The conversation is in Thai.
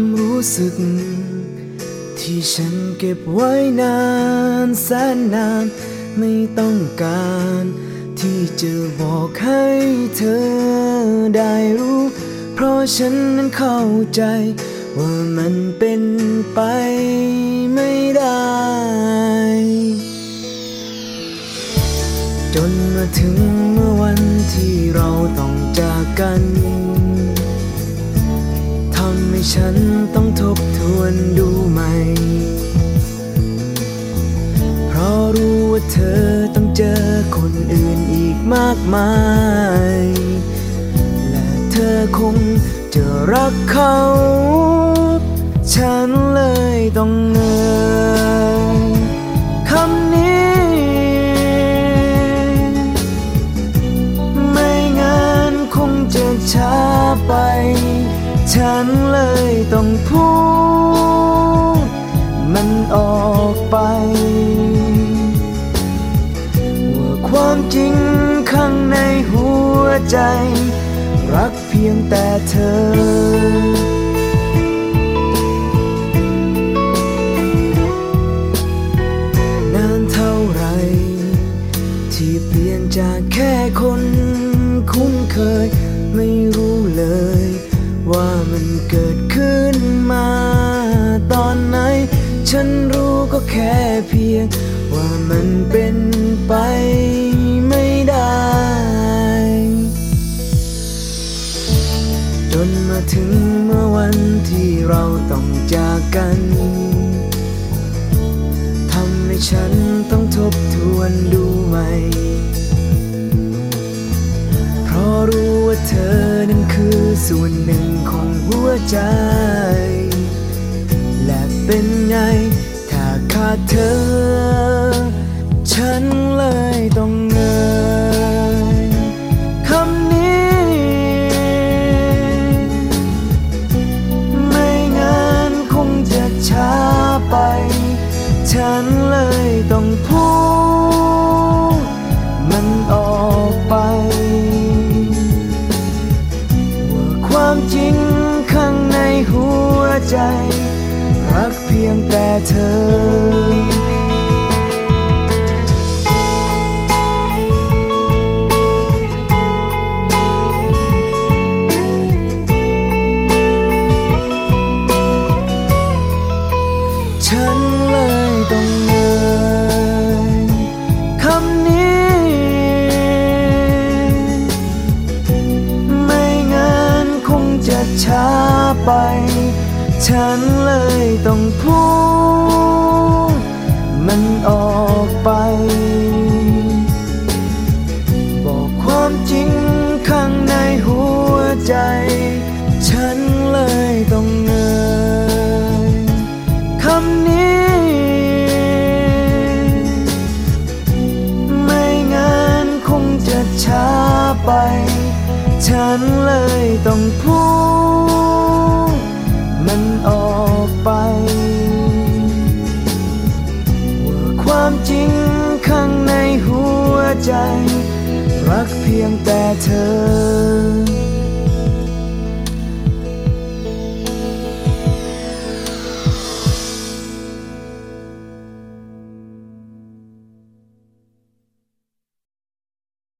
ความรู้สึก ที่ฉันเก็บไว้นานแสนนาน ไม่ต้องการ ที่จะบอกให้เธอได้รู้ เพราะฉันนั้นเข้าใจ ว่ามันเป็นไปไม่ได้ จนมาถึงเมื่อวันที่เราต้องจากกัน ให้ฉันต้องทบทวนดูใหม่ เพราะรู้ว่าเธอต้องเจอคนอื่นอีกมากมาย และเธอคงจะรักเขา ฉันเลยต้อง ต้องพูด มันออกไป ว่าความจริงข้างในหัวใจ รักเพียงแต่เธอนานเท่าไรที่เปลี่ยนจากแค่คนคุ้นเคย ไม่รู้เลย ว่ามันเกิดขึ้นมา ตอนไหน ฉันรู้ก็แค่เพียง ว่ามันเป็นไป รู้ว่าเธอนั้นคือส่วนหนึ่งของหัวใจ และเป็นไง ถ้าขาดเธอ ฉันเลยต้องเงยคำนี้ ไม่งั้นคงจะช้าไป ฉันเลยต้องพูด ใจ รักเพียงแต่เธอฉันเลยต้องเงยคำนี้ไม่งั้นคงจะช้าไป ฉันเลยต้องพูดมันออกไป บอกความจริงข้างในหัวใจ ฉันเลยต้องเงยคำนี้ไม่งั้นคงจะช้าไปฉันเลยต้องพูด ออกไป ว่าความจริงข้างในหัวใจ รักเพียงแต่เธอ